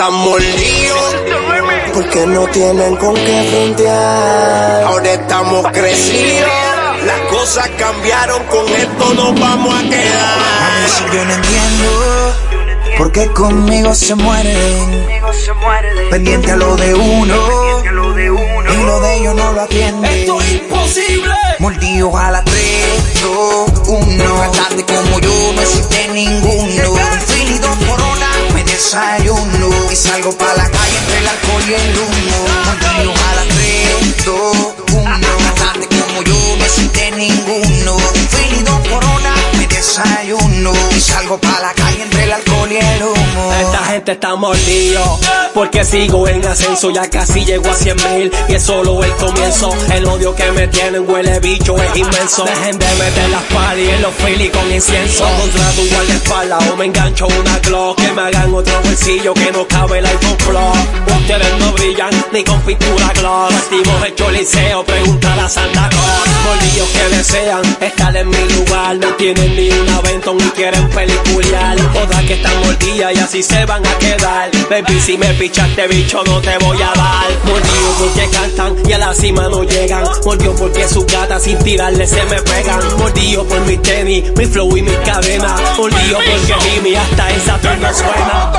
están mordidos. Porque no tienen con qué frontear. Ahora estamos crecidos. Las cosas cambiaron, con esto nos vamos a quedar. A veces yo no entiendo. Porque conmigo se mueren. Pendiente a lo de uno. Y lo de ellos no lo atiende. Esto es imposible. Mordidos a la 3, 2, 1. Cantante como yo no existe ninguno. Salgo pa' la calle entre el alcohol y el humo. Mordidos a la 3, 2, 1. Cantante como yo no existe ninguno. Un fili dos corona, me desayuno. Y salgo pa' la calle entre el alcohol y el humo. Gente está mordido porque sigo en ascenso, ya casi llego a 100 mil y es solo el comienzo. El odio que me tienen huele bicho es inmenso. Dejen de meter las paris en los philly con incienso. Contra tu guardaespaldas o me engancho una glock que me hagan otro bolsillo que no cabe el iPhone Pro. Ustedes no brillan ni con pintura gloss. Activos el choliseo, pregunta a Santa Claus. Mordidos que desean estar en mi lugar, no tienen ni una Benton y quieren peliculear. Otras que están mordidas y así se van a quedar. Baby, si me pichaste bicho no te voy a dar. Mordidos porque cantan y a la cima no llegan. Mordidos porque sus gatas sin tirarle se me pegan. Mordidos por mi tenis, mi flow y mi cadena. Mordidos porque Jimmy hasta esa no suena.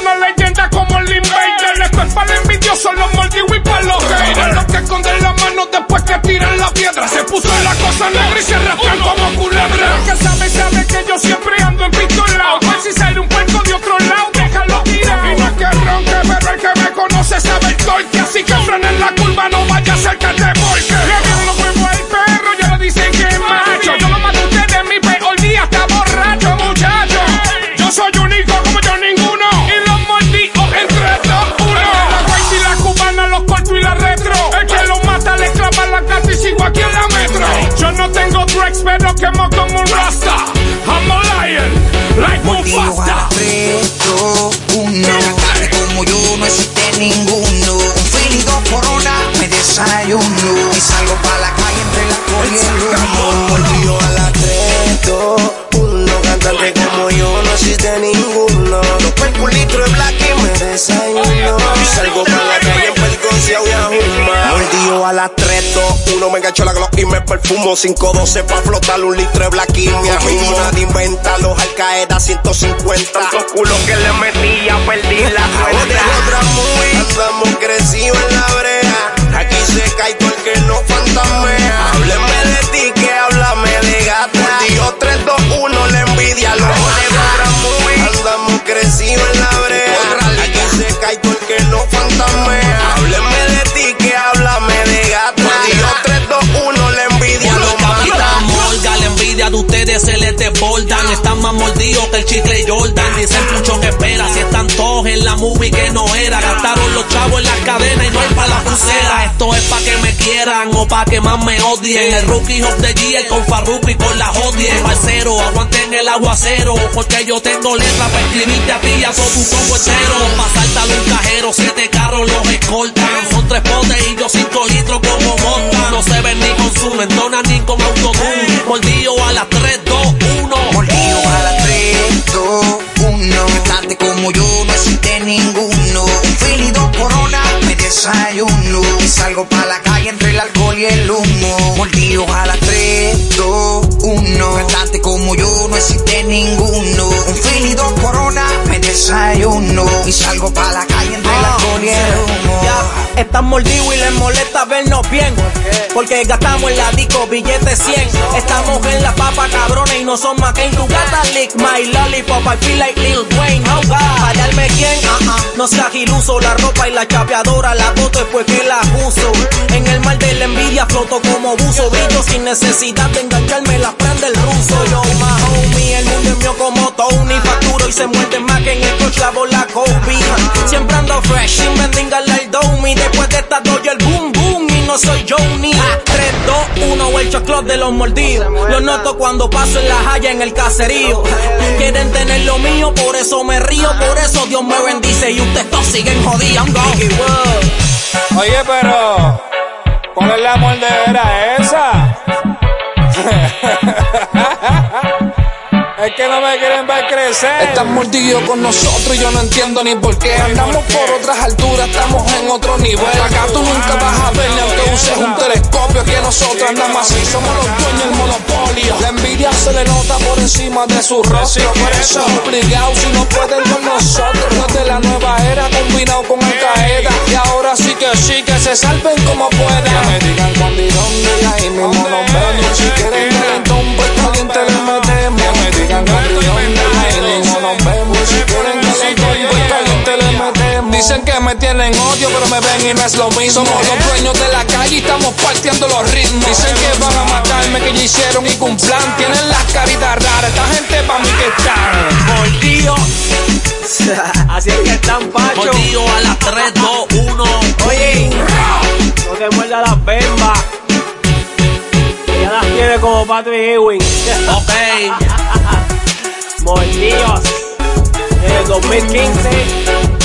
Una leyenda como el Invader. Esto es para el envidioso, los mordidos y para los haters. Los que esconden la mano después que tiran la piedra. Se puso la cosa negra y se la no vaya a ser que te volque. A las 3, 2, 1. Me engancho la glock y me perfumo. 512 pa' flotar un litro de black y me arrimo. Nadie inventa los al caer a 150. Tantos culos que le metía, perdí la cuenta. otra movie. Andamos crecidos se les desbordan. Están más mordidos que el chicle Jordan. Dicen mucho que espera. Si están todos en la movie que no era. Gastaron los chavos en las cadenas y no hay para la pulsera. Esto es pa' que me quieran o pa' que más me odien. El rookie of the year con Farruko y con la odien. Parcero, aguanten el aguacero. Porque yo tengo letra para escribirte a ti y a todo tu combo entero. Pa' saltar un cajero, siete carros los escoltan. Son tres potes y yo cinco litros como monta. No se ven ni con zoom, entonan ni con como yo no existe ninguno. Un fili dos corona, me desayuno. Y salgo pa' la calle entre el alcohol y el humo. Mordidos a la 3, 2, 1. Cantante como yo no existe ninguno. Un fili dos corona, me desayuno. Y salgo pa' la calle entre el alcohol y el humo. Están mordidos y les molesta vernos bien. Porque gastamos en la disco billetes 100. Estamos en la papa cabrones y no son más que en tu gata lick my lollipop. I feel like Lil Wayne. Oh God. Hallarme quién, ah, ah. no seas iluso. La ropa y la chapeadora la boto después que la uso. En el mar de la envidia floto como buzo. Brillo sin necesidad de engancharme las prende el ruso. Yo, my homie, el mundo es mío como Tony. Facturo y se muerde más que en el coach la bola soy Johnny. 3, 2, 1, el choclot de los mordidos. Lo noto cuando paso en la haya en el caserío. Quieren tener lo mío, por eso me río. Por eso Dios me bendice y ustedes todos siguen gone. Oye, pero ¿cuál es la mordedera esa? Es que no me quieren ver crecer. Están mordidos con nosotros y yo no entiendo ni por qué. Andamos por otras alturas, estamos en otro nivel. Acá tú nunca vas a ver ni aunque uses un telescopio. Que nosotros andamos así, somos los dueños del monopolio. La envidia se le nota por encima de su rostro. Por eso es obligado si no pueden con nosotros. No es de la nueva era combinado con Al Qaeda. Y ahora sí que sí, que se salven como puedan. Tienen odio, pero me ven y no es lo mismo. Somos los dueños de la calle y estamos partiendo los ritmos. Dicen que van a matarme, que ya hicieron y cumplan. Tienen las caritas raras, esta gente pa' mí que están. Mordido. Así es que están pacho. Mordido a las 3, 2, 1. Oye, no te muerdas las bembas. Ya las tiene como Patrick Ewing. Ok. Mordidos. En el 2015.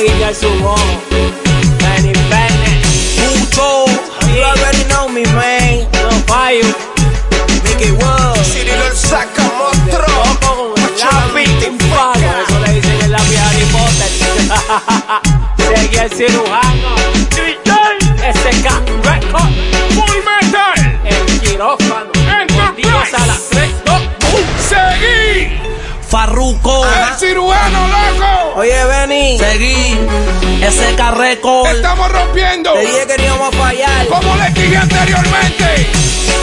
Van a guillar su mojo. Benny Bennett. Mucho. You already know me, man. No fallo. Mickey Wood. Cirilo el lápiz. Impalo. Eso le dicen en la Harry Potter. Seguí el cirujano. SK Record. Full Metal. El quirófano. Enterprise. A las 3, 2, Seguí. Farruko. El cirujano. Oye, Benny, seguí ese carreco. Estamos rompiendo. Te dije que no íbamos a fallar. Como les dije anteriormente,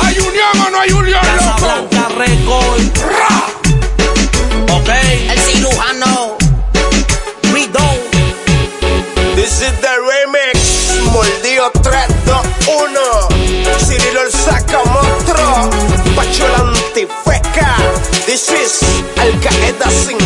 ¿hay unión o no hay unión, Casa loco? Blanca Record. Ra. Ok. El cirujano. We go. This is the remix. Mordido 3, 2, 1. Cirilo el saca monstruo. Pacho la antifeca. This is Al Qaeda sin.